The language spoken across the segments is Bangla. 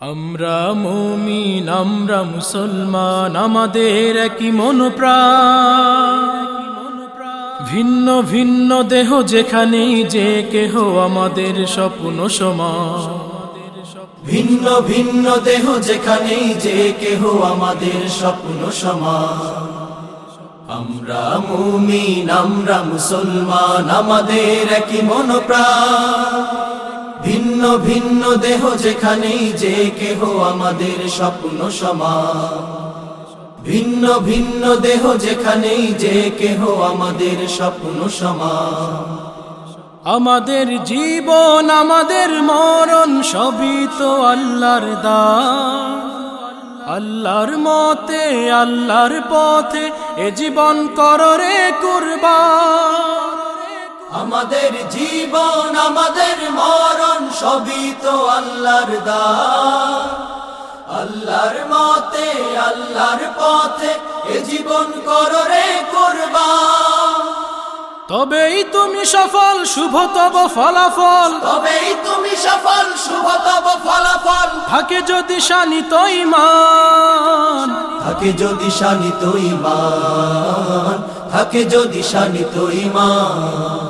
আমরা মুমিন, আমরা মুসলমান, আমাদের একই মনোপ্রাণ। ভিন্ন ভিন্ন দেহ যেখানেই যে কেহ আমাদের স্বপ্ন সমান। ভিন্ন ভিন্ন দেহ যেখানেই যে কেহ আমাদের স্বপ্ন সমান। আমরা মুমিন, আমরা মুসলমান, আমাদের একই মনোপ্রাণ। ভিন্ন ভিন্ন দেহ যেখানেই যে কেহ আমাদের স্বপ্ন সমান ভিন্ন ভিন্ন দেহ যেখানেই যে কেহ আমাদের স্বপ্ন সমান আমাদের জীবন, আমাদের মরণ, সবই তো আল্লাহর দা আল্লাহর মতে, আল্লাহর পথে এ জীবন কররে কুরবান। আমাদের জীবন আমাদের মরণ সবই তো আল্লাহর দা আল্লাহর মতে আল্লাহর পথে এ জীবন করো রে কুরবান। তবেই তুমি সফল শুভ তব ফলাফল। তবেই তুমি সফল শুভ তব ফলাফল। থাকে যদি শানিত ইমান থাকে যদি শানিত ইমান থাকে যদি শানিত ইমান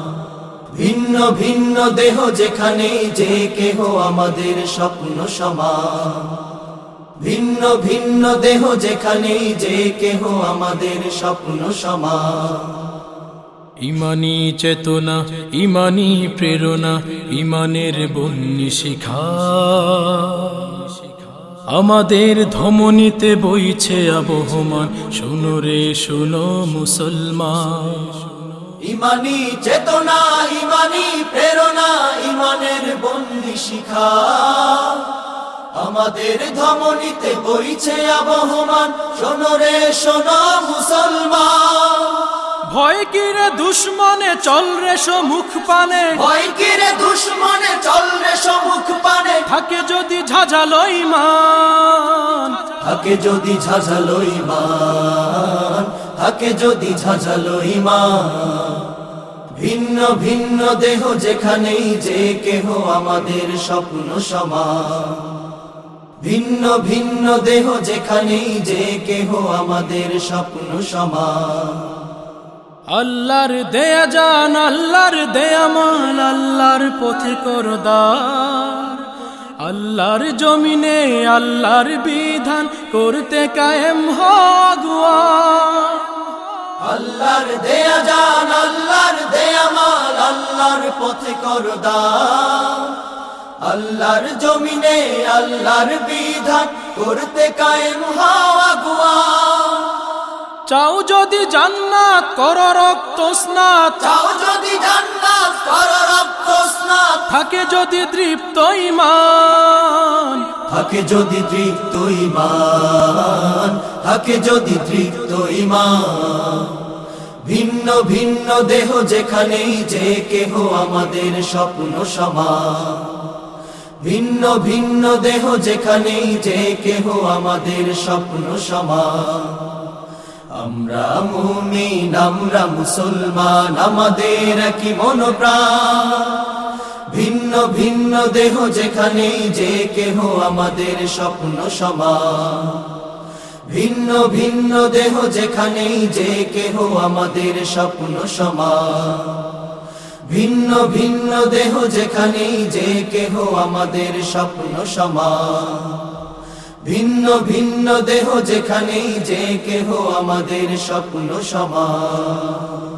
ভিন্ন ভিন্ন দেহ যেখানে যে কেহ আমাদের স্বপ্ন সমান। ভিন্ন ভিন্ন দেহ যেখানে যে কেহ আমাদের স্বপ্ন সমান। ইমানি চেতনা, ইমানি প্রেরণা, ইমানের বন্যি শিখা। আমাদের ধমনীতে বইছে আবহমান। শুনো রে, শুনো মুসলমান। ইমানি চেতনা ইমানি প্রেরণা ইমানের বন্দি শিখা। আমাদের ধমনীতে বইছে আবহমান শোনো রে শোনো মুসলমান। ভয় কিরে দুশ্মনে চল রে মুখ পানে। ভয় কিরে দুশ্মনে চল রে মুখ পানে। থাকে যদি ঝাঝালো ইমান। থাকে যদি ঝাঝালো ইমান থাকে যদি ঝাঝালো ইমান। ভিন্ন ভিন্ন দেহ যেখানেই যে কেহ আমাদের স্বপ্ন সমান ভিন্ন ভিন্ন দেহ যেখানেই যে কেহ আমাদের স্বপ্ন সমান আল্লাহর দেয়া জান, আল্লাহর দেয়া মান, আল্লাহর পথে করদার। আল্লাহর জমিনে, আল্লাহর বিধান করতে কায়েম হগুয়া আল্লাহর দেয়া জান মাল আল্লাহর পথে করদান আল্লাহর জমিনে আল্লাহর বিধান করতে কায়েম হওয়া গুয়া। চাও যদি জান্নাত কর রক্ত স্নাত। চাও যদি জান্নাত কর রক্ত স্নাত। থাকে যদি তৃপ্ত ইমান থাকে যদি তৃপ্ত ইমান থাকে যদি তৃপ্ত ইমান ভিন্ন ভিন্ন দেহ যেখানেই যে কেহ আমাদের স্বপ্ন সমান ভিন্ন ভিন্ন দেহ যেখানেই যে কেহ আমাদের স্বপ্ন সমান আমরা মুমিন, আমরা মুসলমান, আমাদের কি মনোপ্রাণ? ভিন্ন ভিন্ন দেহ যেখানেই যে কেহ আমাদের স্বপ্ন সমান ভিন্ন ভিন্ন দেহ যেখানেই যে কেহ আমাদের স্বপ্ন সমান ভিন্ন ভিন্ন দেহ যেখানেই যে কেহ আমাদের স্বপ্ন সমান ভিন্ন ভিন্ন দেহ যেখানেই যে কেহ আমাদের স্বপ্ন সমান